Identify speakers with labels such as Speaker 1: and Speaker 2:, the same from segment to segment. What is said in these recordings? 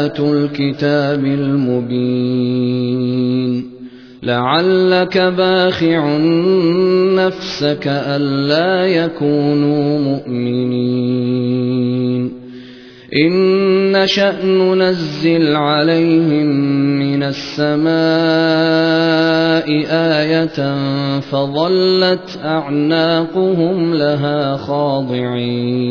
Speaker 1: آيات الكتاب المبين لعلك باخع نفسك ألا يكونوا مؤمنين إن نشأ ننزل عليهم من السماء آية فظلت أعناقهم لها خاضعين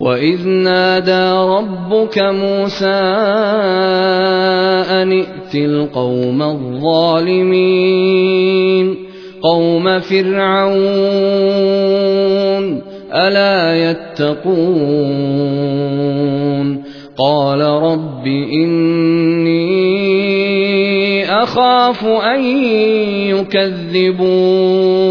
Speaker 1: وإذ نادى ربك موسى أن ائت القوم الظالمين قوم فرعون ألا يتقون قال رب إني أخاف أن يكذبون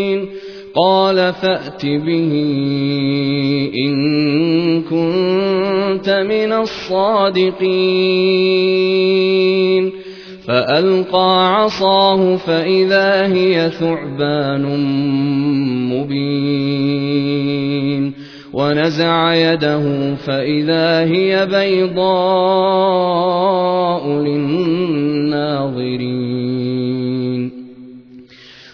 Speaker 1: قال فأت به إن كنت من الصادقين. فألقى عصاه فإذا هي ثعبان مبين. ونزع يده فإذا هي بيضاء للناظرين.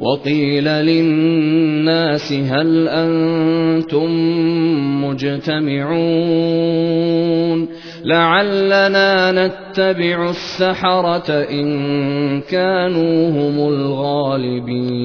Speaker 1: وقيل للناس هل أنتم مجتمعون لعلنا نتبع السحرة إن كانوا هم الغالبين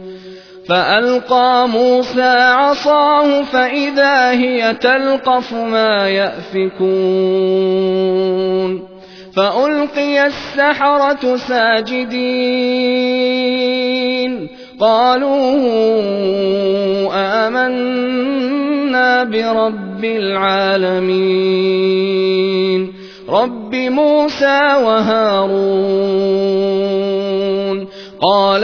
Speaker 1: فألقى موسى عصاه فإذا هي تلقف ما يأفكون فألقي السحرة ساجدين قالوا آمنا برب العالمين رب موسى وهارون قال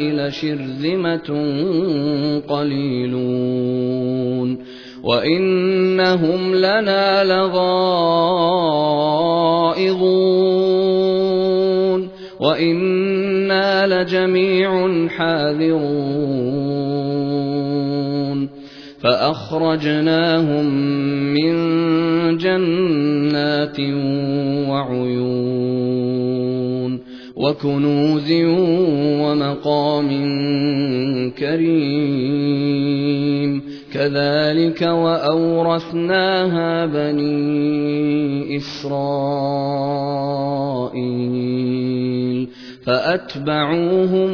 Speaker 1: لشرذمة قليلون وإنهم لنا لغائظون وإنا لجميع حاذرون فأخرجناهم من جنات وعيون وكنوز ومقام كريم. كذلك وأورثناها بني إسرائيل فأتبعوهم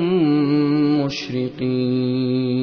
Speaker 1: مشرقين.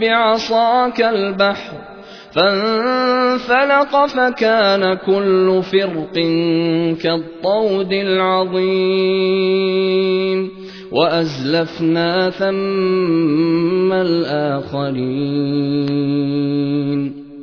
Speaker 1: بعصاك البحر فانفلق فكان كل فرق كالطود العظيم وأزلفنا ثم الآخرين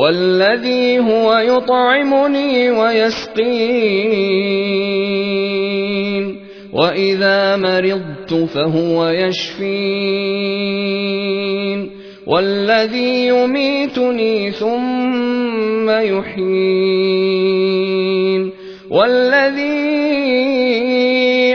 Speaker 1: والذي هو يطعمني ويسقين. وإذا مرضت فهو يشفين. والذي يميتني ثم يحيين. والذي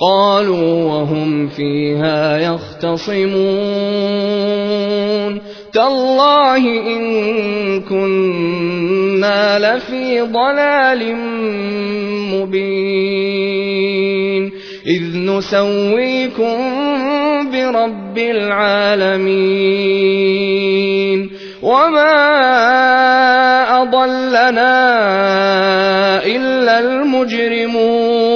Speaker 1: قالوا وهم فيها يختصمون. تالله إن كنا لفي ضلال مبين. إذ نسويكم برب العالمين. وما أضلنا إلا المجرمون.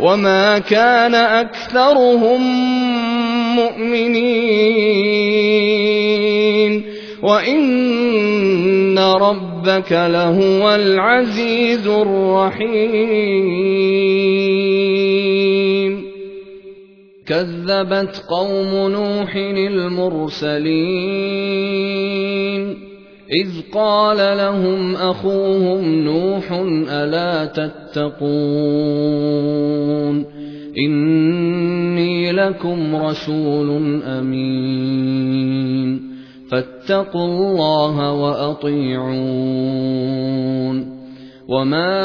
Speaker 1: وما كان أكثرهم مؤمنين وإن ربك لهو العزيز الرحيم كذبت قوم نوح المرسلين إذ قال لهم أخوهم نوح ألا تتقون إني لكم رسول أمين فاتقوا الله وأطيعون وما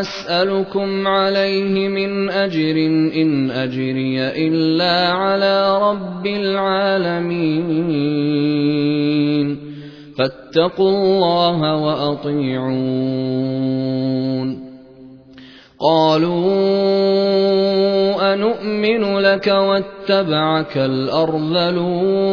Speaker 1: أسألكم عليه من أجر إن أجري إلا على رب العالمين فاتقوا الله وأطيعون قالوا أنؤمن لك واتبعك الأرذلون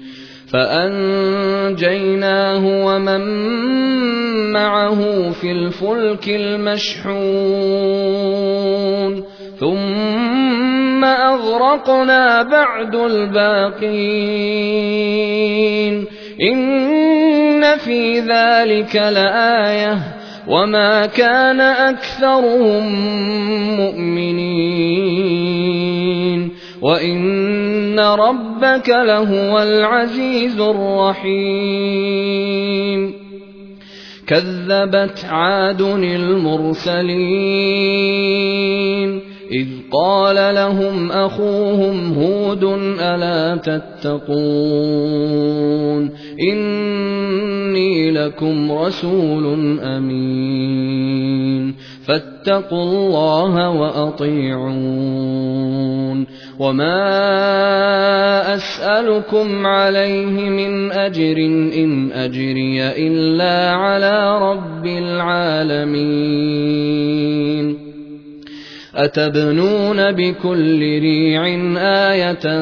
Speaker 1: فأنجيناه ومن معه في الفلك المشحون ثم أغرقنا بعد الباقين إن في ذلك لآية وما كان أكثرهم مؤمنين وإن ربك لهو العزيز الرحيم كذبت عاد المرسلين إذ قال لهم أخوهم هود ألا تتقون إني لكم رسول أمين فاتقوا الله وأطيعون. وما أسألكم عليه من أجر إن أجري إلا على رب العالمين. أتبنون بكل ريع آية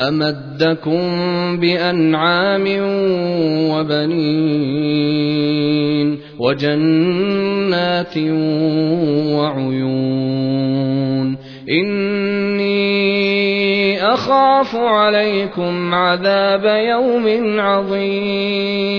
Speaker 1: أمدكم بأنعام وبنين وجنات وعيون إني أخاف عليكم عذاب يوم عظيم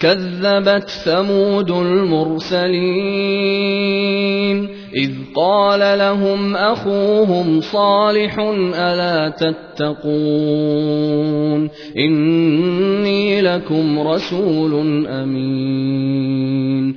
Speaker 1: كذبت ثمود المرسلين. إذ قال لهم أخوهم صالح ألا تتقون؟ إني لكم رسول أمين.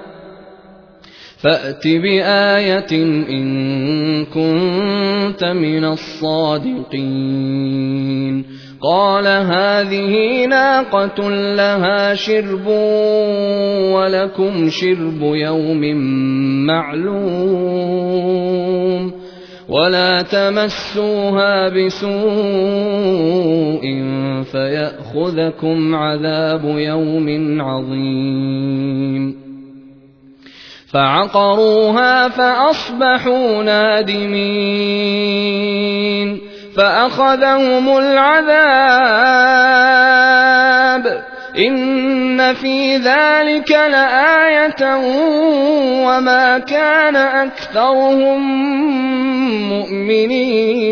Speaker 1: فأت بآية إن كنت من الصادقين. قال هذه ناقة لها شرب ولكم شرب يوم معلوم. ولا تمسوها بسوء فيأخذكم عذاب يوم عظيم. فعقروها فأصبحوا نادمين فأخذهم العذاب إن في ذلك لآية وما كان أكثرهم مؤمنين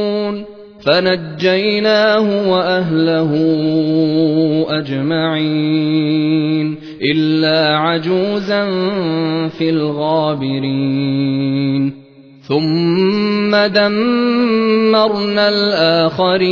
Speaker 1: فنجيناه وأهله أجمعين إلا عجوزا في الغابرين. ثم دمرنا الآخرين.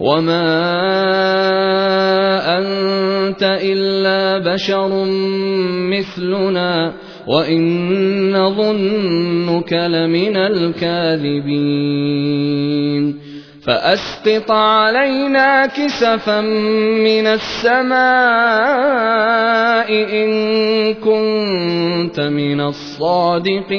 Speaker 1: وما أنت إلا بشر مثلنا وإن نظنك لمن الكاذبين فأسقط علينا كسفا من السماء إن كنت من الصادقين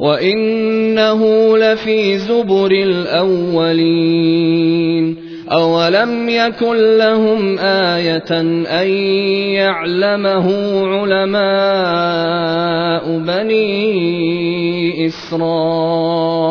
Speaker 1: وإنه لفي زبر الأولين أولم يكن لهم آية أن يعلمه علماء بني إسرائيل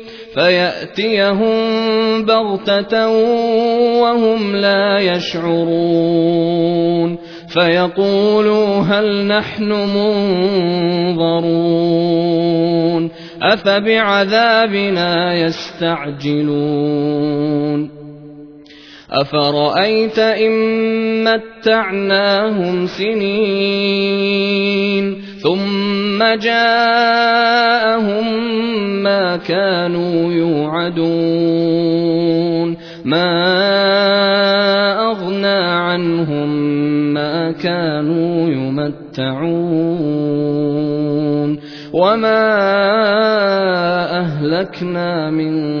Speaker 1: فيأتيهم بغتة وهم لا يشعرون فيقولوا هل نحن منظرون أفبعذابنا يستعجلون أفرأيت إن متعناهم سنين ثم جاءهم ما كانوا يوعدون ما أغنى عنهم ما كانوا يمتعون وما أهلكنا من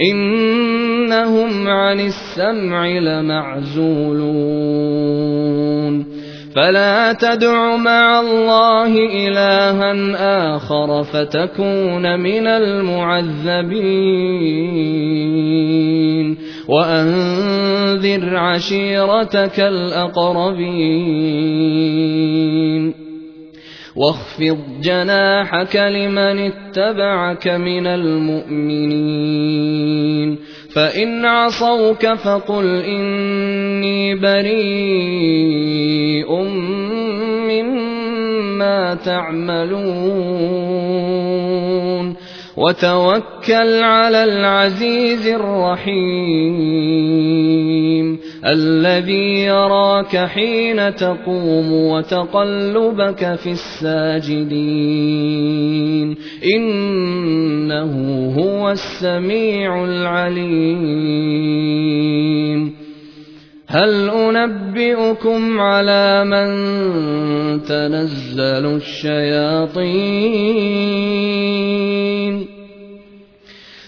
Speaker 1: إنهم عن السمع لمعزولون فلا تدع مع الله إلها آخر فتكون من المعذبين وأنذر عشيرتك الأقربين واخفض جناحك لمن اتبعك من المؤمنين. فإن عصوك فقل إني بريء مما تعملون. وتوكل على العزيز الرحيم. الذي يراك حين تقوم وتقلبك في الساجدين. إنه هو السميع العليم. هل أنبئكم على من تنزل الشياطين؟